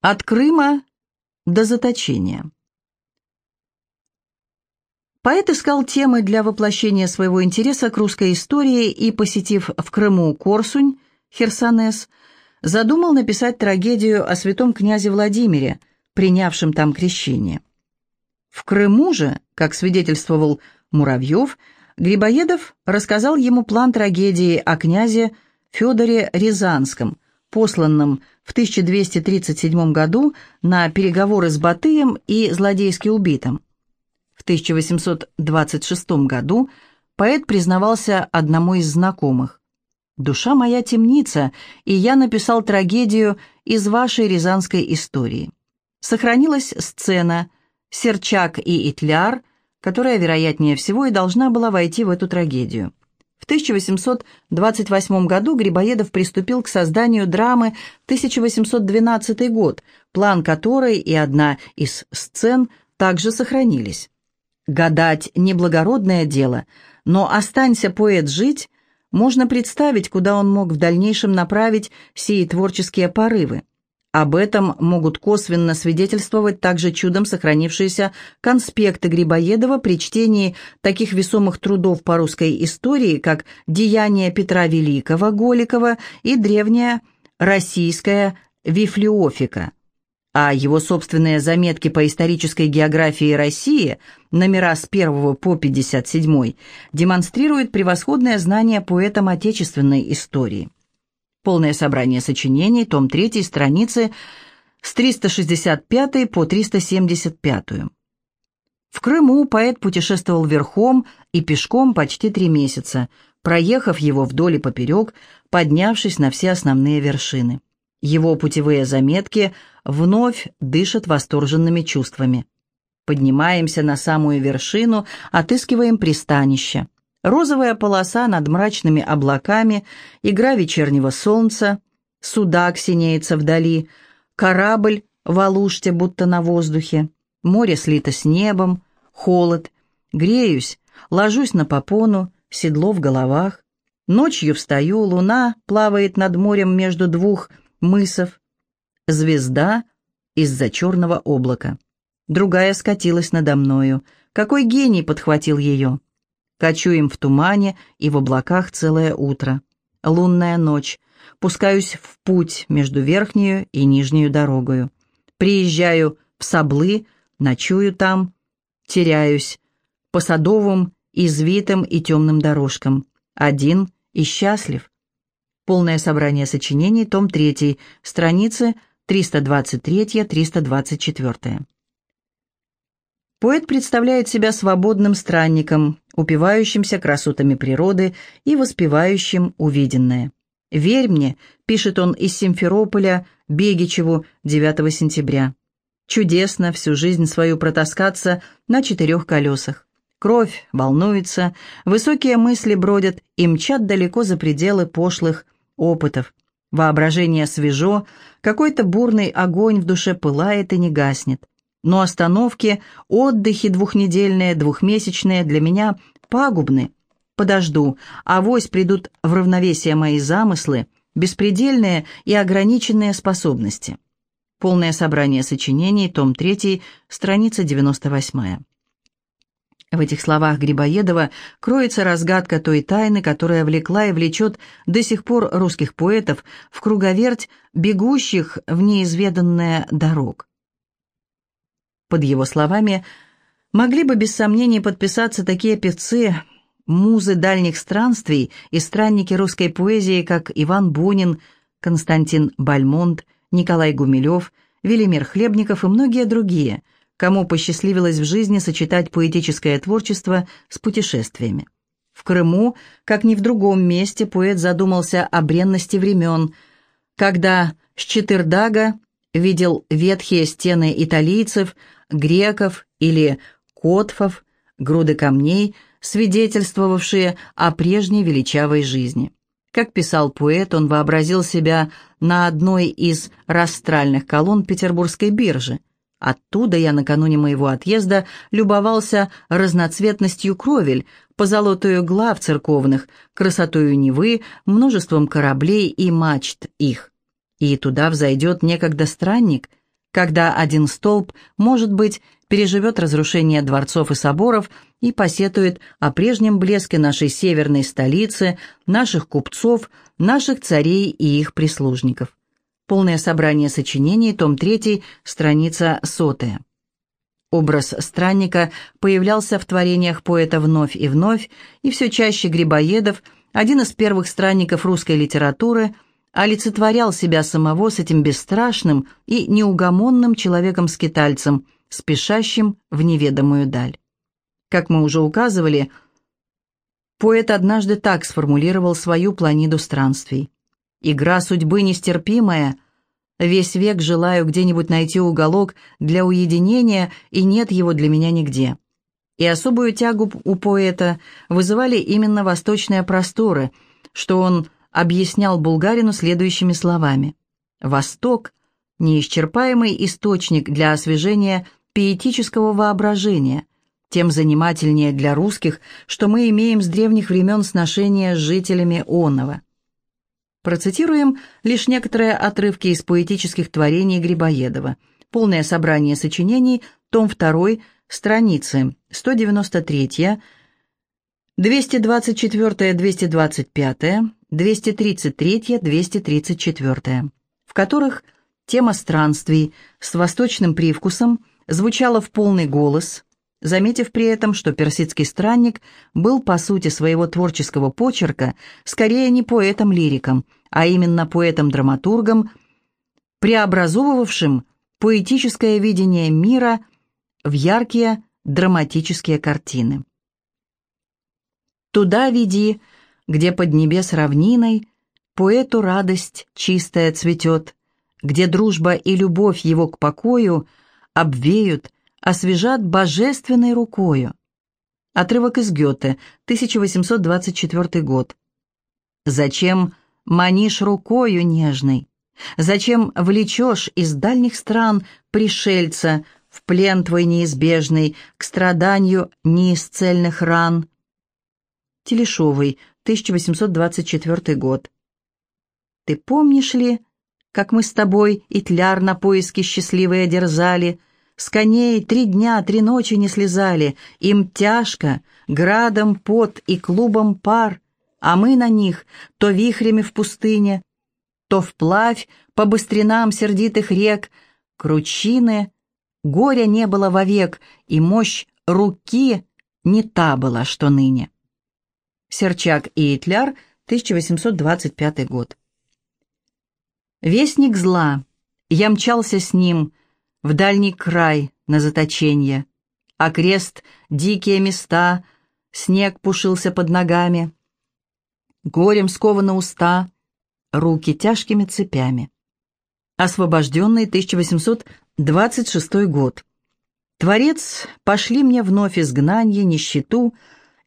От Крыма до заточения. Поэт искал темы для воплощения своего интереса к русской истории и, посетив в Крыму Корсунь, Херсонес, задумал написать трагедию о святом князе Владимире, принявшем там крещение. В Крыму же, как свидетельствовал Муравьев, Грибоедов рассказал ему план трагедии о князе Федоре Рязанском, посланном в 1237 году на переговоры с Батыем и злодейски убитым. В 1826 году поэт признавался одному из знакомых. «Душа моя темница, и я написал трагедию из вашей рязанской истории». Сохранилась сцена «Серчак и Итляр», которая, вероятнее всего, и должна была войти в эту трагедию. В 1828 году Грибоедов приступил к созданию драмы «1812 год», план которой и одна из сцен также сохранились. Гадать – неблагородное дело, но останься поэт жить, можно представить, куда он мог в дальнейшем направить сии творческие порывы. Об этом могут косвенно свидетельствовать также чудом сохранившиеся конспекты Грибоедова при чтении таких весомых трудов по русской истории, как «Деяния Петра Великого» Голикова и древняя российская «Вифлеофика». А его собственные заметки по исторической географии России, номера с 1 по 57, демонстрируют превосходное знание поэтом отечественной истории. Полное собрание сочинений, том 3, страницы с 365 по 375. В Крыму поэт путешествовал верхом и пешком почти три месяца, проехав его вдоль и поперек, поднявшись на все основные вершины. Его путевые заметки вновь дышат восторженными чувствами. Поднимаемся на самую вершину, отыскиваем пристанище. Розовая полоса над мрачными облаками, игра вечернего солнца, судак синеется вдали, корабль в алуште, будто на воздухе, море слито с небом, холод, греюсь, ложусь на попону, седло в головах. Ночью встаю, луна плавает над морем между двух мысов. Звезда из-за черного облака. Другая скатилась надо мною. Какой гений подхватил ее? Кочуем в тумане и в облаках целое утро. Лунная ночь. Пускаюсь в путь между верхнюю и нижнюю дорогою. Приезжаю в Саблы, ночую там, теряюсь по садовым, извитым и темным дорожкам. Один и счастлив. Полное собрание сочинений, том 3, страницы 323-324. Поэт представляет себя свободным странником, упивающимся красотами природы и воспевающим увиденное. «Верь мне», — пишет он из Симферополя Бегичеву 9 сентября. «Чудесно всю жизнь свою протаскаться на четырех колесах. Кровь волнуется, высокие мысли бродят и мчат далеко за пределы пошлых опытов. Воображение свежо, какой-то бурный огонь в душе пылает и не гаснет. Но остановки, отдыхи двухнедельные, двухмесячные для меня пагубны. Подожду, авось придут в равновесие мои замыслы, беспредельные и ограниченные способности. Полное собрание сочинений, том 3, страница 98. В этих словах Грибоедова кроется разгадка той тайны, которая влекла и влечет до сих пор русских поэтов в круговерть бегущих в неизведанное дорог. Под его словами могли бы без сомнений подписаться такие певцы, музы дальних странствий и странники русской поэзии, как Иван Бунин, Константин Бальмонт, Николай Гумилев, Велимир Хлебников и многие другие, кому посчастливилось в жизни сочетать поэтическое творчество с путешествиями. В Крыму, как ни в другом месте, поэт задумался о бренности времен, когда с Четырдага видел ветхие стены италийцев, греков или котфов, груды камней, свидетельствовавшие о прежней величавой жизни. Как писал поэт, он вообразил себя на одной из растральных колонн Петербургской биржи. Оттуда я накануне моего отъезда любовался разноцветностью кровель, позолотою глав церковных, красотою Невы, множеством кораблей и мачт их. И туда взойдет некогда странник, когда один столб, может быть, переживет разрушение дворцов и соборов и посетует о прежнем блеске нашей северной столицы, наших купцов, наших царей и их прислужников. Полное собрание сочинений, том 3, страница 100. Образ странника появлялся в творениях поэта вновь и вновь, и все чаще Грибоедов, один из первых странников русской литературы, олицетворял себя самого с этим бесстрашным и неугомонным человеком-скитальцем, спешащим в неведомую даль. Как мы уже указывали, поэт однажды так сформулировал свою планиду странствий. Игра судьбы нестерпимая. Весь век желаю где-нибудь найти уголок для уединения, и нет его для меня нигде. И особую тягу у поэта вызывали именно восточные просторы, что он объяснял Булгарину следующими словами. «Восток – неисчерпаемый источник для освежения пиетического воображения, тем занимательнее для русских, что мы имеем с древних времен сношения с жителями Онова». Процитируем лишь некоторые отрывки из поэтических творений Грибоедова. Полное собрание сочинений, том 2, страницы 193, 224, 225, 233, 234, в которых тема странствий с восточным привкусом звучала в полный голос, заметив при этом, что персидский странник был по сути своего творческого почерка скорее не поэтом-лириком, а именно поэтом-драматургом, преобразовывавшим поэтическое видение мира в яркие драматические картины. «Туда веди, где под небес равниной поэту радость чистая цветет, где дружба и любовь его к покою обвеют, освежат божественной рукою». Отрывок из Гёте, 1824 год. «Зачем манишь рукою нежной? Зачем влечешь из дальних стран пришельца в плен твой неизбежный к страданию неисцельных ран? Телешовый, 1824 год. Ты помнишь ли, как мы с тобой Итляр на поиски счастливые дерзали, с коней три дня, три ночи не слезали, им тяжко, градом пот и клубом пар — а мы на них то вихрями в пустыне, то вплавь по быстринам сердитых рек, кручины, горя не было вовек, и мощь руки не та была, что ныне. Серчак и Итляр, 1825 год. Вестник зла, я мчался с ним в дальний край на заточение, а крест — дикие места, снег пушился под ногами — горем скованы уста, руки тяжкими цепями. Освобожденный 1826 год. Творец, пошли мне вновь изгнание, нищету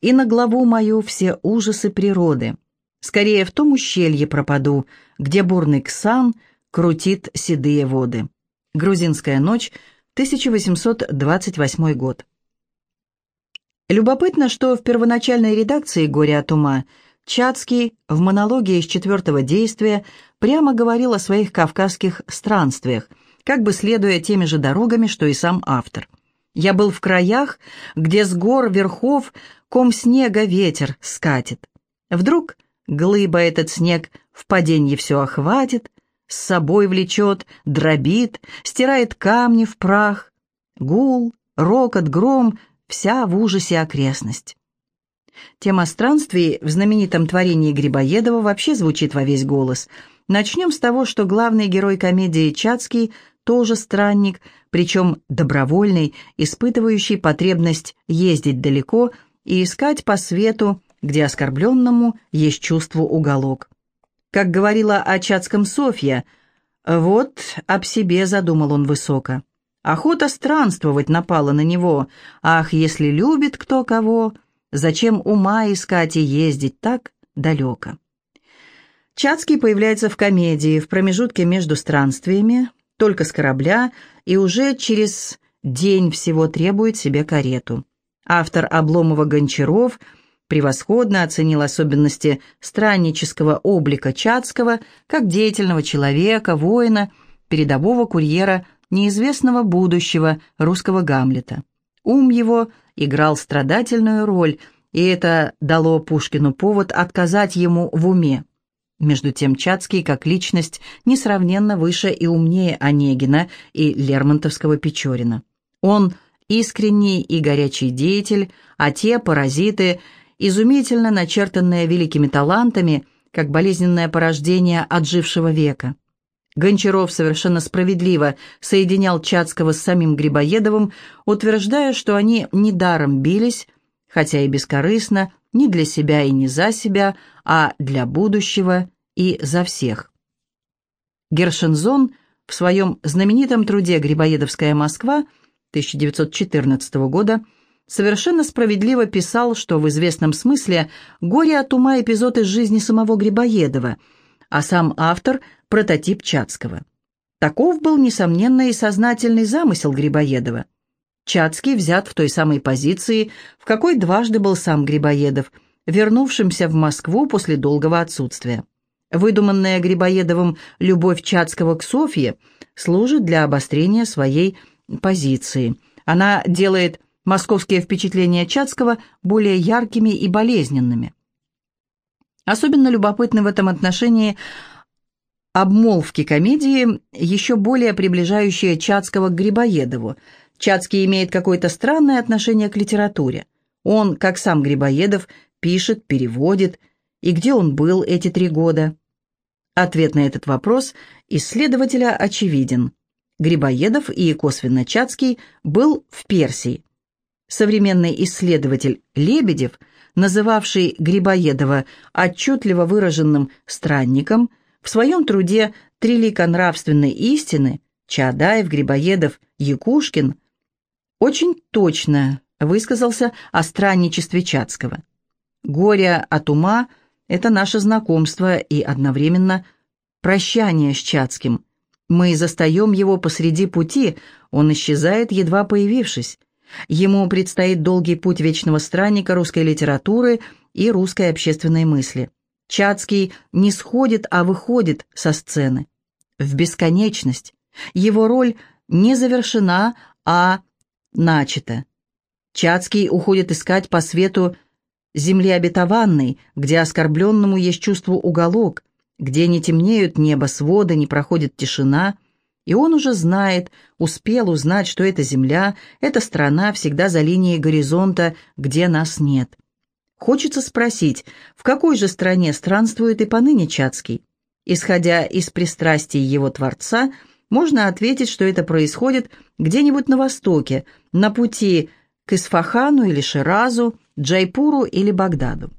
и на главу мою все ужасы природы. Скорее в том ущелье пропаду, где бурный ксан крутит седые воды. Грузинская ночь, 1828 год. Любопытно, что в первоначальной редакции «Горе от ума» Чацкий в монологе из четвертого действия прямо говорил о своих кавказских странствиях, как бы следуя теми же дорогами, что и сам автор. «Я был в краях, где с гор верхов ком снега ветер скатит. Вдруг глыба этот снег в паденье все охватит, с собой влечет, дробит, стирает камни в прах. Гул, рокот, гром, вся в ужасе окрестность. Тема странствий в знаменитом творении Грибоедова вообще звучит во весь голос. Начнем с того, что главный герой комедии Чацкий тоже странник, причем добровольный, испытывающий потребность ездить далеко и искать по свету, где оскорбленному есть чувство уголок. Как говорила о Чацком Софья, вот об себе задумал он высоко. Охота странствовать напала на него. Ах, если любит кто кого, Зачем ума искать и ездить так далеко? Чацкий появляется в комедии в промежутке между странствиями, только с корабля, и уже через день всего требует себе карету. Автор Обломова-Гончаров превосходно оценил особенности страннического облика Чацкого как деятельного человека, воина, передового курьера неизвестного будущего русского Гамлета. Ум его играл страдательную роль, и это дало Пушкину повод отказать ему в уме. Между тем Чацкий, как личность, несравненно выше и умнее Онегина и Лермонтовского Печорина. Он искренний и горячий деятель, а те паразиты, изумительно начертанные великими талантами, как болезненное порождение отжившего века. Гончаров совершенно справедливо соединял Чацкого с самим Грибоедовым, утверждая, что они недаром бились, хотя и бескорыстно, не для себя и не за себя, а для будущего и за всех. Гершензон в своем знаменитом труде «Грибоедовская Москва» 1914 года совершенно справедливо писал, что в известном смысле горе от ума эпизод из жизни самого Грибоедова, а сам автор – прототип Чацкого. Таков был, несомненно, и сознательный замысел Грибоедова – Чацкий взят в той самой позиции, в какой дважды был сам Грибоедов, вернувшимся в Москву после долгого отсутствия. Выдуманная Грибоедовым любовь Чацкого к Софье служит для обострения своей позиции. Она делает московские впечатления Чацкого более яркими и болезненными. Особенно любопытны в этом отношении обмолвки комедии, еще более приближающие Чацкого к Грибоедову – Чацкий имеет какое-то странное отношение к литературе. Он, как сам Грибоедов, пишет, переводит. И где он был эти три года? Ответ на этот вопрос исследователя очевиден. Грибоедов и косвенно Чацкий был в Персии. Современный исследователь Лебедев, называвший Грибоедова отчетливо выраженным странником, в своем труде «Трилика нравственной истины» Чаадаев, Грибоедов, Якушкин очень точно высказался о странничестве Чацкого. «Горе от ума — это наше знакомство и одновременно прощание с Чацким. Мы застаем его посреди пути, он исчезает, едва появившись. Ему предстоит долгий путь вечного странника русской литературы и русской общественной мысли. Чацкий не сходит, а выходит со сцены. В бесконечность. Его роль не завершена, а начато. Чацкий уходит искать по свету земли обетованной, где оскорбленному есть чувство уголок, где не темнеют небо свода, не проходит тишина, и он уже знает, успел узнать, что эта земля, эта страна всегда за линией горизонта, где нас нет. Хочется спросить, в какой же стране странствует и поныне Чацкий? Исходя из пристрастий его творца – можно ответить, что это происходит где-нибудь на востоке, на пути к Исфахану или Ширазу, Джайпуру или Багдаду.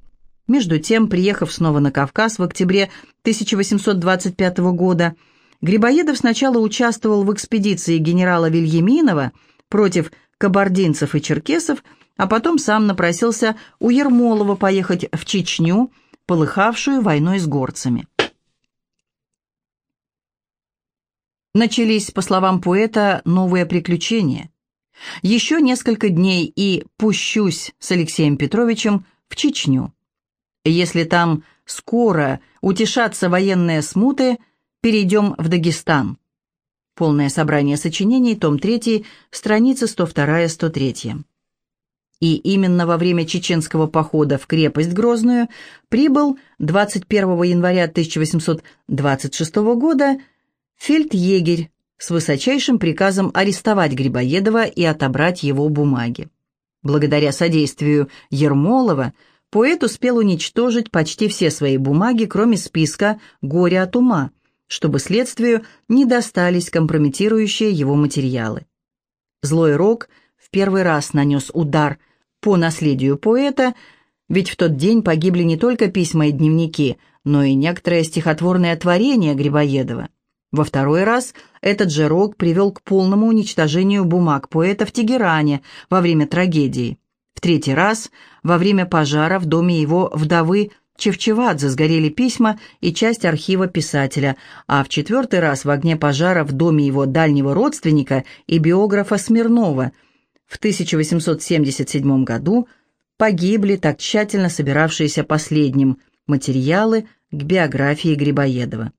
Между тем, приехав снова на Кавказ в октябре 1825 года, Грибоедов сначала участвовал в экспедиции генерала Вильяминова против кабардинцев и черкесов, а потом сам напросился у Ермолова поехать в Чечню, полыхавшую войной с горцами. Начались, по словам поэта, новые приключения. Еще несколько дней и пущусь с Алексеем Петровичем в Чечню. Если там скоро утешатся военные смуты, перейдем в Дагестан. Полное собрание сочинений, том 3, страницы 102-103. И именно во время чеченского похода в крепость Грозную прибыл 21 января 1826 года фельдъегерь с высочайшим приказом арестовать Грибоедова и отобрать его бумаги. Благодаря содействию Ермолова поэт успел уничтожить почти все свои бумаги, кроме списка «Горе от ума», чтобы следствию не достались компрометирующие его материалы. Злой Рок в первый раз нанес удар по наследию поэта, ведь в тот день погибли не только письма и дневники, но и некоторые стихотворные творения Грибоедова. Во второй раз этот же рок привел к полному уничтожению бумаг поэта в Тегеране во время трагедии. Третий раз, во время пожара в доме его вдовы Чевчевадзе сгорели письма и часть архива писателя, а в четвертый раз в огне пожара в доме его дальнего родственника и биографа Смирнова в 1877 году погибли так тщательно собиравшиеся последним материалы к биографии Грибоедова.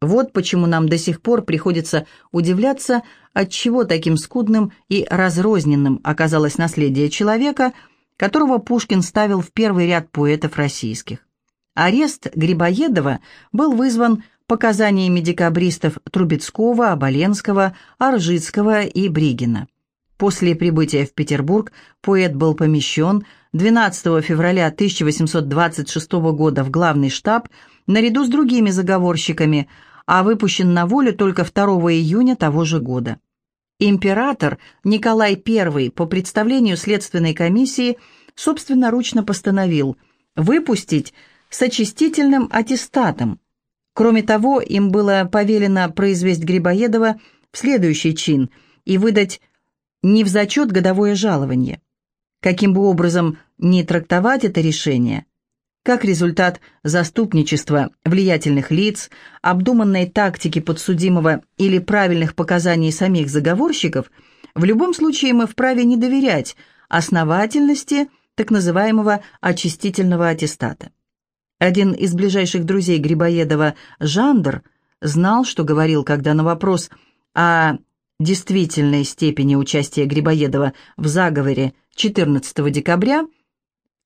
Вот почему нам до сих пор приходится удивляться, отчего таким скудным и разрозненным оказалось наследие человека, которого Пушкин ставил в первый ряд поэтов российских. Арест Грибоедова был вызван показаниями декабристов Трубецкого, Оболенского, Аржицкого и Бригина. После прибытия в Петербург поэт был помещен 12 февраля 1826 года в главный штаб наряду с другими заговорщиками, а выпущен на волю только 2 июня того же года. Император Николай I по представлению Следственной комиссии собственноручно постановил выпустить с очистительным аттестатом. Кроме того, им было повелено произвести Грибоедова в следующий чин и выдать не в зачет годовое жалование. Каким бы образом ни трактовать это решение, как результат заступничества влиятельных лиц, обдуманной тактики подсудимого или правильных показаний самих заговорщиков, в любом случае мы вправе не доверять основательности так называемого очистительного аттестата. Один из ближайших друзей Грибоедова, Жандр, знал, что говорил, когда на вопрос о действительной степени участия Грибоедова в заговоре 14 декабря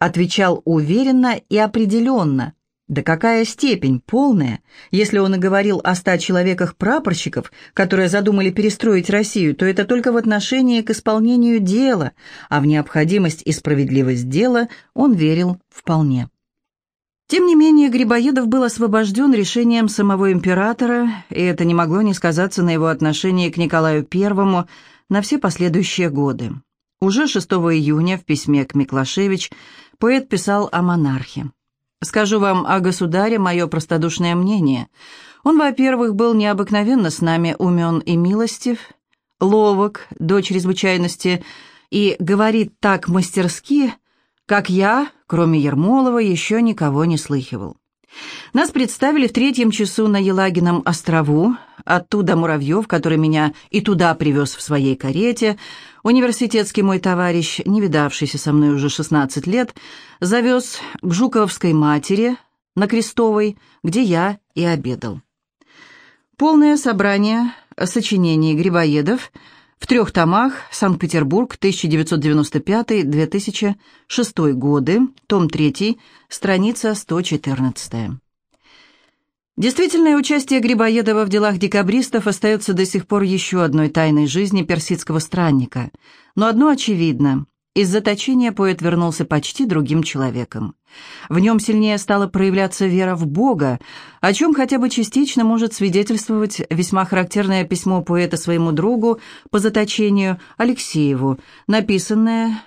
отвечал уверенно и определенно. Да какая степень, полная, если он и говорил о ста человеках-прапорщиков, которые задумали перестроить Россию, то это только в отношении к исполнению дела, а в необходимость и справедливость дела он верил вполне. Тем не менее, Грибоедов был освобожден решением самого императора, и это не могло не сказаться на его отношении к Николаю I на все последующие годы. Уже 6 июня в письме к Миклашевич поэт писал о монархе. «Скажу вам о государе мое простодушное мнение. Он, во-первых, был необыкновенно с нами умен и милостив, ловок до чрезвычайности и говорит так мастерски, как я, кроме Ермолова, еще никого не слыхивал. Нас представили в третьем часу на Елагином острову, оттуда Муравьев, который меня и туда привез в своей карете, университетский мой товарищ, не видавшийся со мной уже 16 лет, завез к Жуковской матери на Крестовой, где я и обедал. Полное собрание сочинений Грибоедов – в трех томах «Санкт-Петербург, 1995-2006 годы», том 3, страница 114. Действительное участие Грибоедова в делах декабристов остается до сих пор еще одной тайной жизни персидского странника. Но одно очевидно. Из заточения поэт вернулся почти другим человеком. В нем сильнее стала проявляться вера в Бога, о чем хотя бы частично может свидетельствовать весьма характерное письмо поэта своему другу по заточению Алексееву, написанное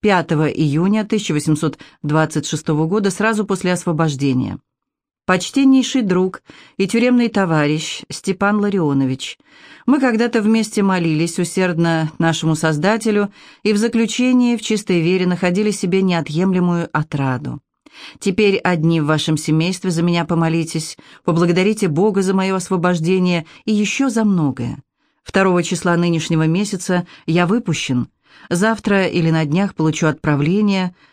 5 июня 1826 года сразу после освобождения. Почтеннейший друг и тюремный товарищ Степан Ларионович, мы когда-то вместе молились усердно нашему Создателю и в заключении в чистой вере находили себе неотъемлемую отраду. Теперь одни в вашем семействе за меня помолитесь, поблагодарите Бога за мое освобождение и еще за многое. Второго числа нынешнего месяца я выпущен. Завтра или на днях получу отправление –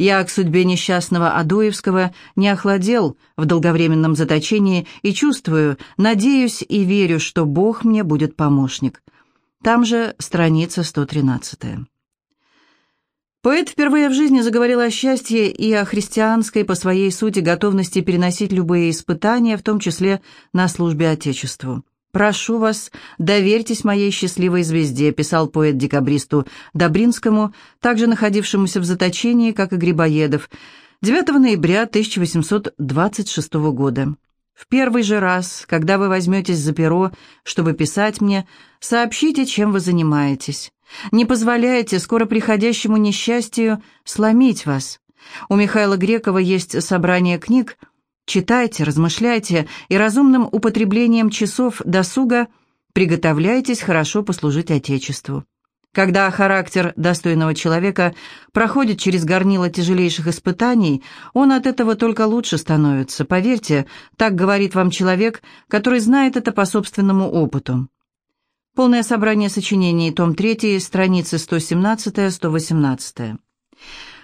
я к судьбе несчастного Адоевского не охладел в долговременном заточении и чувствую, надеюсь и верю, что Бог мне будет помощник. Там же страница 113. Поэт впервые в жизни заговорил о счастье и о христианской по своей сути готовности переносить любые испытания, в том числе на службе Отечеству. «Прошу вас, доверьтесь моей счастливой звезде», писал поэт декабристу Добринскому, также находившемуся в заточении, как и Грибоедов, 9 ноября 1826 года. «В первый же раз, когда вы возьметесь за перо, чтобы писать мне, сообщите, чем вы занимаетесь. Не позволяйте скоро приходящему несчастью сломить вас. У Михаила Грекова есть собрание книг – Читайте, размышляйте и разумным употреблением часов досуга приготовляйтесь хорошо послужить Отечеству. Когда характер достойного человека проходит через горнило тяжелейших испытаний, он от этого только лучше становится. Поверьте, так говорит вам человек, который знает это по собственному опыту. Полное собрание сочинений, том 3, страницы 117-118.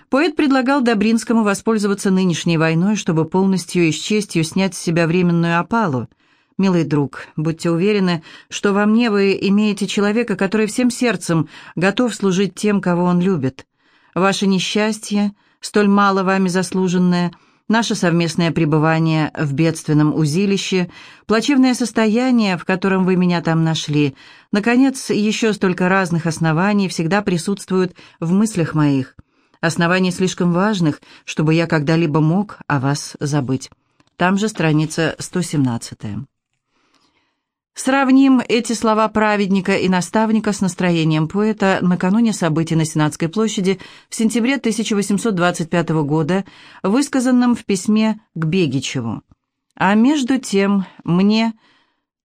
Поэт предлагал Добринскому воспользоваться нынешней войной, чтобы полностью и с честью снять с себя временную опалу. Милый друг, будьте уверены, что во мне вы имеете человека, который всем сердцем готов служить тем, кого он любит. Ваше несчастье, столь мало вами заслуженное, наше совместное пребывание в бедственном узилище, плачевное состояние, в котором вы меня там нашли, наконец, еще столько разных оснований всегда присутствуют в мыслях моих. Оснований слишком важных, чтобы я когда-либо мог о вас забыть. Там же страница 117. Сравним эти слова праведника и наставника с настроением поэта накануне событий на Сенатской площади в сентябре 1825 года, высказанном в письме к Бегичеву. «А между тем мне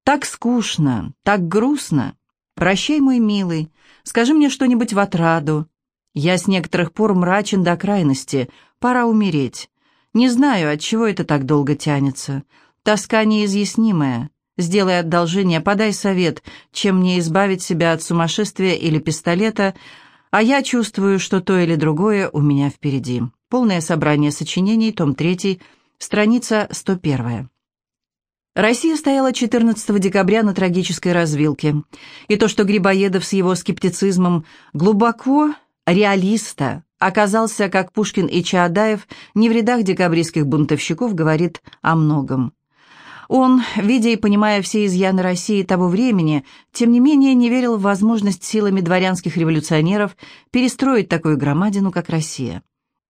так скучно, так грустно. Прощай, мой милый, скажи мне что-нибудь в отраду. Я с некоторых пор мрачен до крайности, пора умереть. Не знаю, от чего это так долго тянется. Тоска неизъяснимая». Сделай одолжение, подай совет, чем мне избавить себя от сумасшествия или пистолета, а я чувствую, что то или другое у меня впереди. Полное собрание сочинений, том 3, страница 101. Россия стояла 14 декабря на трагической развилке. И то, что Грибоедов с его скептицизмом глубоко реалиста оказался, как Пушкин и Чаадаев, не в рядах декабристских бунтовщиков, говорит о многом. Он, видя и понимая все изъяны России того времени, тем не менее не верил в возможность силами дворянских революционеров перестроить такую громадину, как Россия.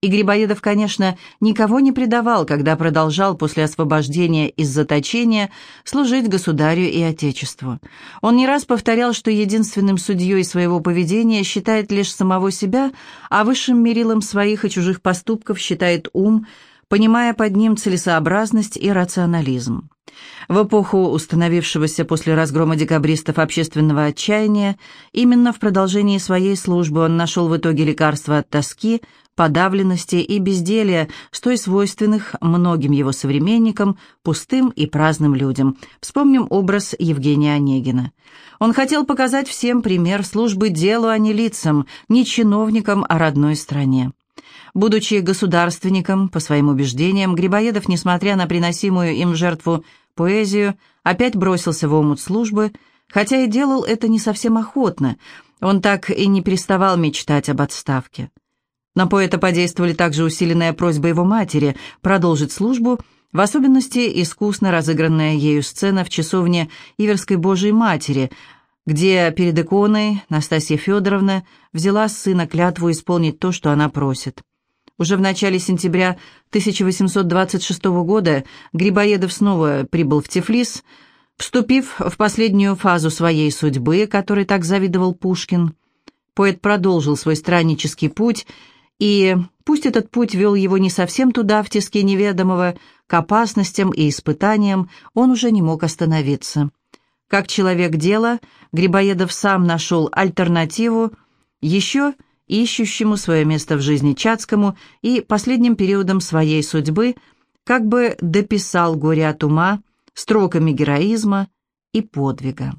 И Грибоедов, конечно, никого не предавал, когда продолжал после освобождения из заточения служить государю и отечеству. Он не раз повторял, что единственным судьей своего поведения считает лишь самого себя, а высшим мерилом своих и чужих поступков считает ум, понимая под ним целесообразность и рационализм. В эпоху установившегося после разгрома декабристов общественного отчаяния, именно в продолжении своей службы он нашел в итоге лекарства от тоски, подавленности и безделия, столь свойственных многим его современникам, пустым и праздным людям. Вспомним образ Евгения Онегина. Он хотел показать всем пример службы делу, а не лицам, не чиновникам, а родной стране. Будучи государственником, по своим убеждениям, Грибоедов, несмотря на приносимую им жертву поэзию, опять бросился в омут службы, хотя и делал это не совсем охотно, он так и не переставал мечтать об отставке. На поэта подействовали также усиленная просьба его матери продолжить службу, в особенности искусно разыгранная ею сцена в часовне Иверской Божией Матери, где перед иконой Настасья Федоровна взяла с сына клятву исполнить то, что она просит. Уже в начале сентября 1826 года Грибоедов снова прибыл в Тифлис, вступив в последнюю фазу своей судьбы, которой так завидовал Пушкин. Поэт продолжил свой страннический путь, и пусть этот путь вел его не совсем туда, в тиске неведомого, к опасностям и испытаниям, он уже не мог остановиться. Как человек дела, Грибоедов сам нашел альтернативу еще ищущему свое место в жизни Чацкому и последним периодом своей судьбы как бы дописал горе от ума строками героизма и подвига.